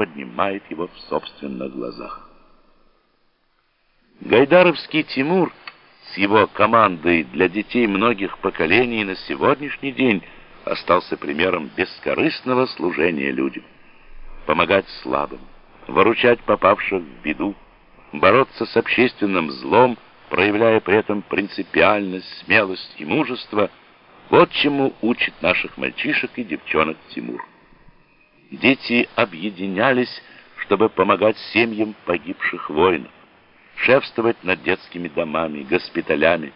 поднимает его в собственных глазах. Гайдаровский Тимур с его командой для детей многих поколений на сегодняшний день остался примером бескорыстного служения людям. Помогать слабым, выручать попавших в беду, бороться с общественным злом, проявляя при этом принципиальность, смелость и мужество, вот чему учит наших мальчишек и девчонок Тимур. Дети объединялись, чтобы помогать семьям погибших воинов, шефствовать над детскими домами, госпиталями.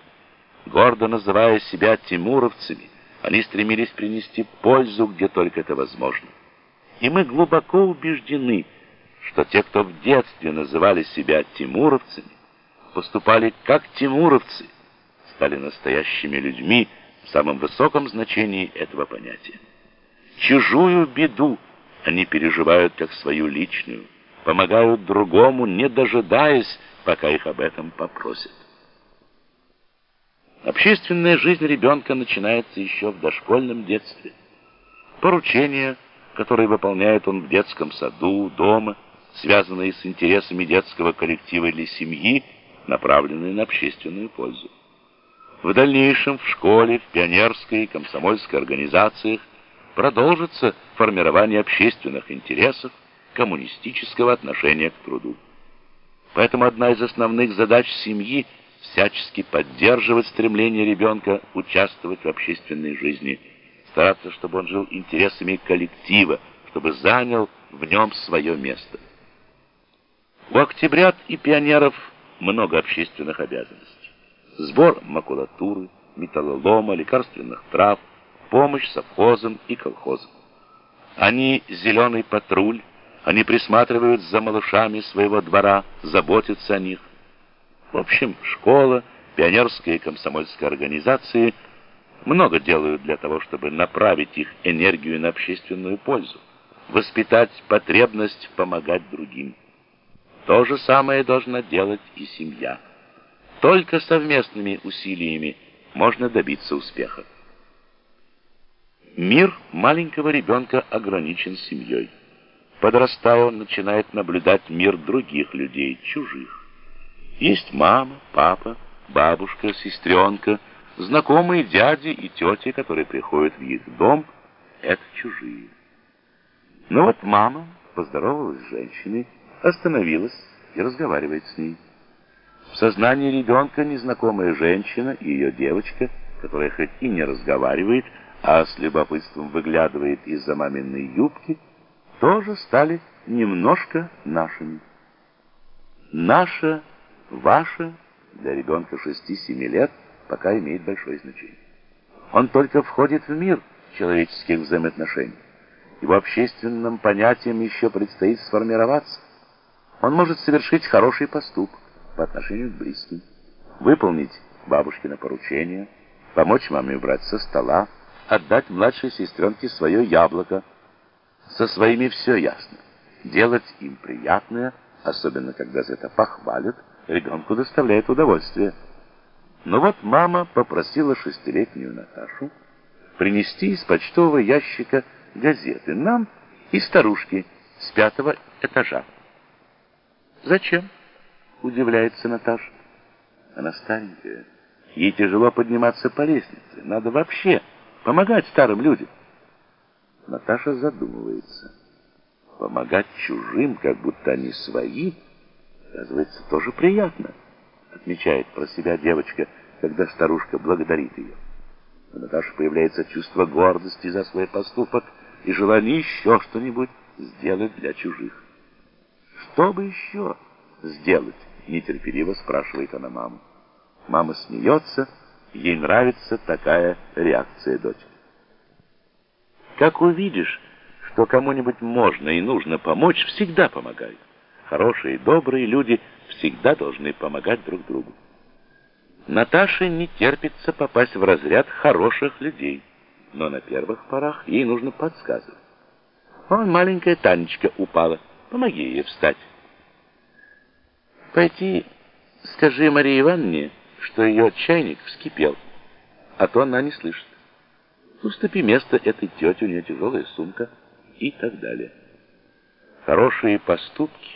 Гордо называя себя тимуровцами, они стремились принести пользу, где только это возможно. И мы глубоко убеждены, что те, кто в детстве называли себя тимуровцами, поступали как тимуровцы, стали настоящими людьми в самом высоком значении этого понятия. Чужую беду они переживают как свою личную, помогают другому, не дожидаясь, пока их об этом попросят. Общественная жизнь ребенка начинается еще в дошкольном детстве. Поручения, которые выполняет он в детском саду, дома, связанные с интересами детского коллектива или семьи, направленные на общественную пользу. В дальнейшем в школе, в пионерской и комсомольской организациях продолжится формирование общественных интересов, коммунистического отношения к труду. Поэтому одна из основных задач семьи – всячески поддерживать стремление ребенка участвовать в общественной жизни, стараться, чтобы он жил интересами коллектива, чтобы занял в нем свое место. У октябрят и пионеров много общественных обязанностей. Сбор макулатуры, металлолома, лекарственных трав, помощь совхозам и колхозам. Они зеленый патруль, они присматривают за малышами своего двора, заботятся о них. В общем, школа, пионерские и комсомольские организации много делают для того, чтобы направить их энергию на общественную пользу, воспитать потребность помогать другим. То же самое должна делать и семья. Только совместными усилиями можно добиться успеха. Мир маленького ребенка ограничен семьей. Подрастая, он начинает наблюдать мир других людей, чужих. Есть мама, папа, бабушка, сестренка, знакомые дяди и тети, которые приходят в их дом. Это чужие. Но вот мама поздоровалась с женщиной, остановилась и разговаривает с ней. В сознании ребенка незнакомая женщина и ее девочка, которая хоть и не разговаривает, а с любопытством выглядывает из-за маминой юбки, тоже стали немножко нашими. Наше, ваше для ребенка 6-7 лет пока имеет большое значение. Он только входит в мир человеческих взаимоотношений. Его общественным понятиям еще предстоит сформироваться. Он может совершить хороший поступок по отношению к близким, выполнить бабушкино поручение, помочь маме убрать со стола, отдать младшей сестренке свое яблоко, со своими все ясно. Делать им приятное, особенно когда за это похвалят, ребенку доставляет удовольствие. Но вот мама попросила шестилетнюю Наташу принести из почтового ящика газеты нам и старушке с пятого этажа. «Зачем?» — удивляется Наташа. Она старенькая. Ей тяжело подниматься по лестнице. Надо вообще помогать старым людям. Наташа задумывается. Помогать чужим, как будто они свои, оказывается, тоже приятно, отмечает про себя девочка, когда старушка благодарит ее. У Наташи появляется чувство гордости за свой поступок и желание еще что-нибудь сделать для чужих. Что бы еще сделать? Нетерпеливо спрашивает она маму. Мама смеется, ей нравится такая реакция дочери. Как увидишь, что кому-нибудь можно и нужно помочь, всегда помогай. Хорошие и добрые люди всегда должны помогать друг другу. Наташе не терпится попасть в разряд хороших людей, но на первых порах ей нужно подсказывать. Вон маленькая Танечка упала, помоги ей встать. Пойти скажи Марии Ивановне, что ее чайник вскипел, а то она не слышит. Уступи место этой тете, у нее тяжелая сумка и так далее. Хорошие поступки